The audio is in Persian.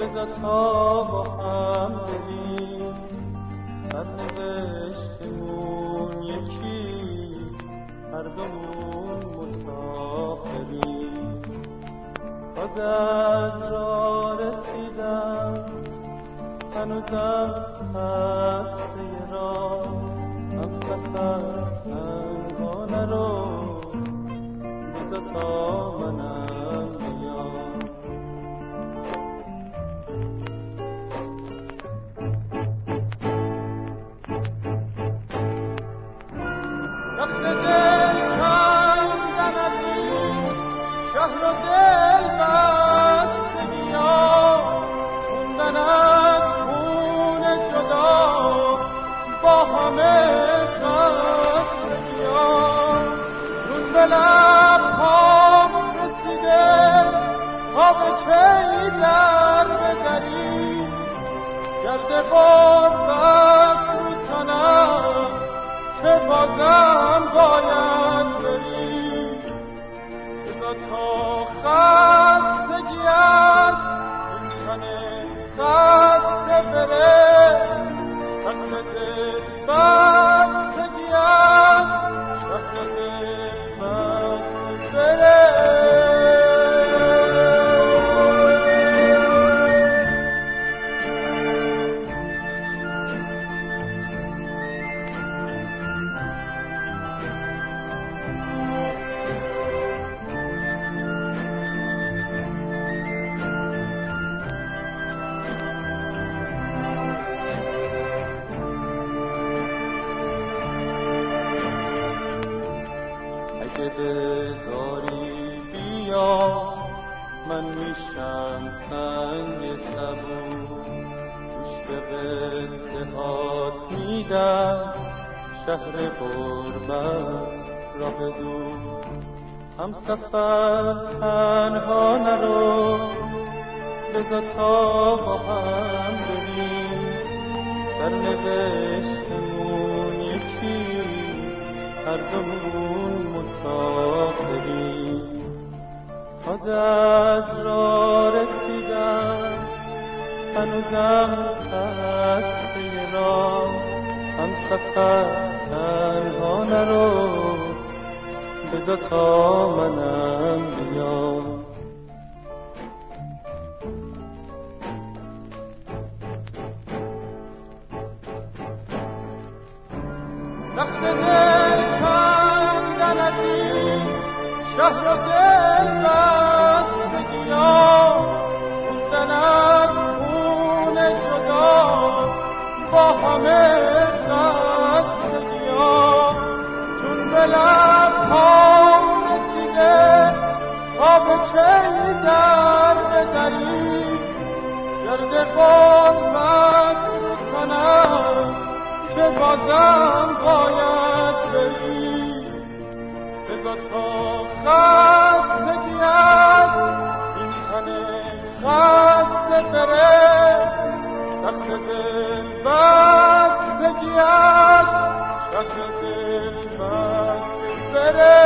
بزا تا با هم بریم. سرنوشتمون یکی هر دومون مسافریم. باز از را رسیدم هنوزم هسته را هم سفر انگانه رو بزا تا به لبهام رسیده به کی در بزنی؟ گرد غربت رو تنم که بازم باید بری؟ بذار تا خستگی این بره. اگه بذاری بیا من میشم سنگ سبو گوش به قصه هات میدم شهر غربت راه دور. هم سفر تنها نرو بذار تا با هم بریم. سرنوشتمون یکی هر دومون از را رسیدم هنوزم خسته را هم سفر تنها نرو بذار تا منم بیام. وقت دل این شهر و دل با همه خستگیا چون به لبهام دست دل بست بگیرد دست دل بست بره